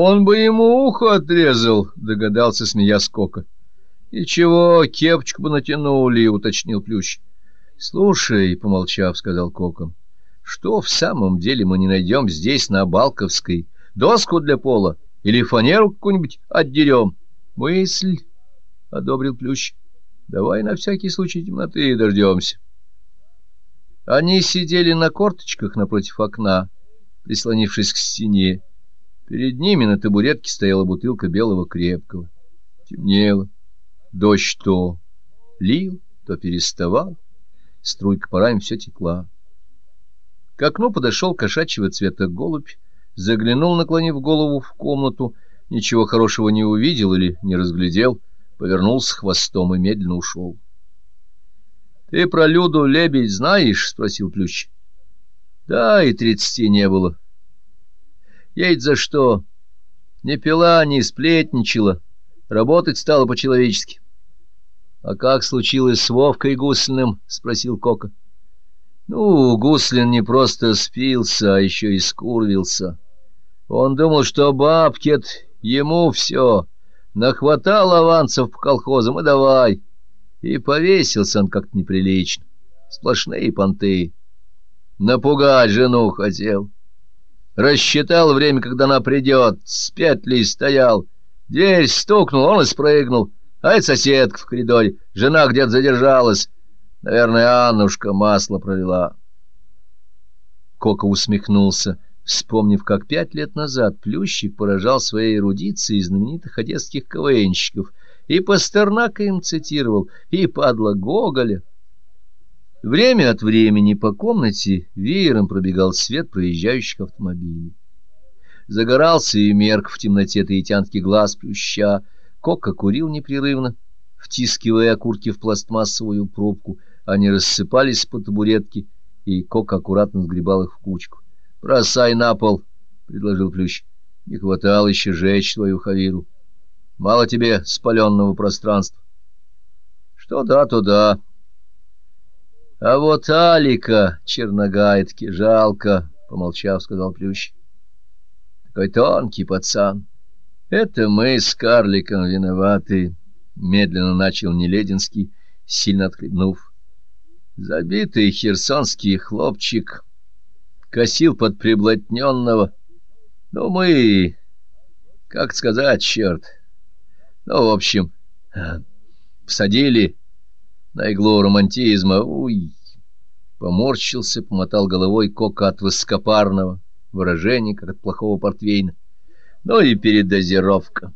Он бы ему ухо отрезал, — догадался, смея скока. — Ничего, кепочку бы натянули, — уточнил Плющ. — Слушай, — помолчав, — сказал Кока, — что в самом деле мы не найдем здесь, на Балковской? Доску для пола или фанеру какую-нибудь отдерем? — Мысль, — одобрил Плющ. — Давай на всякий случай темноты дождемся. Они сидели на корточках напротив окна, прислонившись к стене. Перед ними на табуретке стояла бутылка белого крепкого. Темнело. Дождь то лил, то переставал. Струйка парами все текла. К окну подошел кошачьего цвета голубь, заглянул, наклонив голову в комнату, ничего хорошего не увидел или не разглядел, повернулся хвостом и медленно ушел. — Ты про Люду лебедь знаешь? — спросил Плющ. — Да, и тридцати не было. Ей за что? Не пила, не сплетничала, работать стала по-человечески. — А как случилось с Вовкой Гуслиным? — спросил Кока. — Ну, Гуслин не просто спился, а еще и скурвился. Он думал, что бабкет ему все, нахватал авансов по колхозам и давай — и повесился он как-то неприлично. Сплошные понты. Напугать жену хотел. Рассчитал время, когда она придет, с петлей стоял. Дверь стукнул, он и спрыгнул. А это соседка в коридоре. Жена где-то задержалась. Наверное, Аннушка масло пролила. Кока усмехнулся, вспомнив, как пять лет назад Плющик поражал своей эрудицией знаменитых одесских КВНщиков — и Пастернака им цитировал, и падла Гоголя. Время от времени по комнате веером пробегал свет проезжающих автомобилей. Загорался и мерк в темноте таитянский глаз плюща, Кока курил непрерывно, втискивая окурки в пластмассовую пробку, они рассыпались по табуретке, и Кок аккуратно сгребал их в кучку. — Бросай на пол, — предложил Плющ. — Не хватало еще жечь твою хавиру. Мало тебе спаленного пространства. Что да, то да. А вот Алика черногайтки жалко, помолчав, сказал Плющ. Такой тонкий пацан. Это мы с карликом виноваты, медленно начал Нелединский, сильно отхлебнув. Забитый херсонский хлопчик косил под приблотненного. Ну, мы, как сказать, черт, ну, в общем, всадили на иглу романтизма. Уй! Поморщился, помотал головой кока от высокопарного выражения, как от плохого портвейна. Ну и передозировка.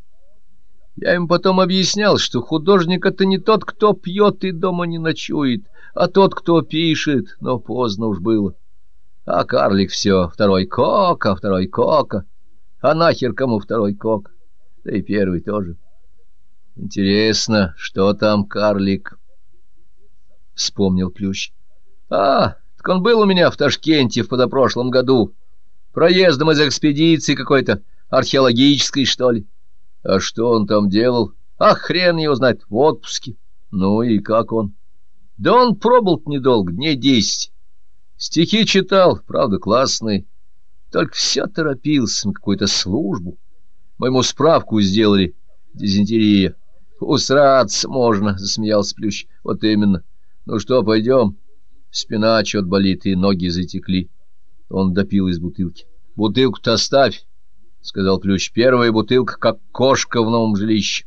Я им потом объяснял, что художник — это не тот, кто пьет и дома не ночует, а тот, кто пишет, но поздно уж было. А карлик все, второй кока, второй кока. А нахер кому второй кок? Да и первый тоже. Интересно, что там карлик? Вспомнил Плющ. А, так он был у меня в Ташкенте в позапрошлом году. Проездом из экспедиции какой-то, археологической, что ли. А что он там делал? А хрен его знает, в отпуске. Ну и как он? Да он пробыл недолго, дней десять. Стихи читал, правда, классные. Только все торопился на какую-то службу. Мы ему справку сделали, дизентерия. Усраться можно, — засмеялся Плющ. — Вот именно. Ну что, пойдем? Спина чет болит, и ноги затекли. Он допил из бутылки. — Бутылку-то оставь, — сказал Плющ. — Первая бутылка, как кошка в новом жилище.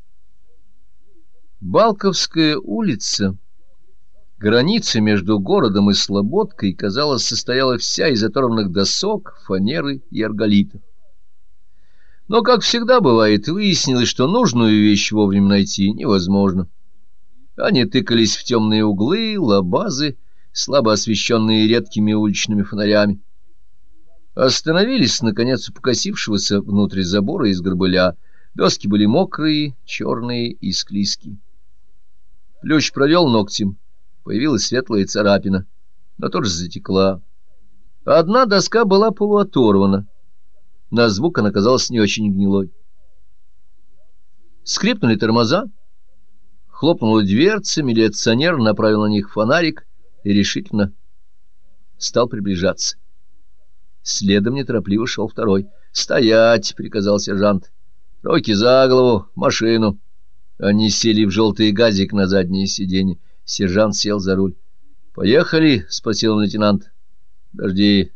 Балковская улица, граница между городом и Слободкой, казалось, состояла вся из оторванных досок, фанеры и арголита. Но, как всегда бывает, выяснилось, что нужную вещь вовремя найти невозможно. Они тыкались в темные углы, лабазы, слабо освещенные редкими уличными фонарями. Остановились, наконец, у покосившегося внутрь забора из горбыля. Доски были мокрые, черные и склизкие. Плющ провел ногтем. Появилась светлая царапина, но тоже затекла. Одна доска была полуоторвана. На звук она казалась не очень гнилой. Скрипнули тормоза, хлопнула дверца, милиционер направил на них фонарик и решительно стал приближаться. Следом неторопливо шел второй. «Стоять!» — приказал сержант. «Руки за голову, машину!» Они сели в желтый газик на заднее сиденье. Сержант сел за руль. «Поехали?» — спросил лейтенант. «Подожди,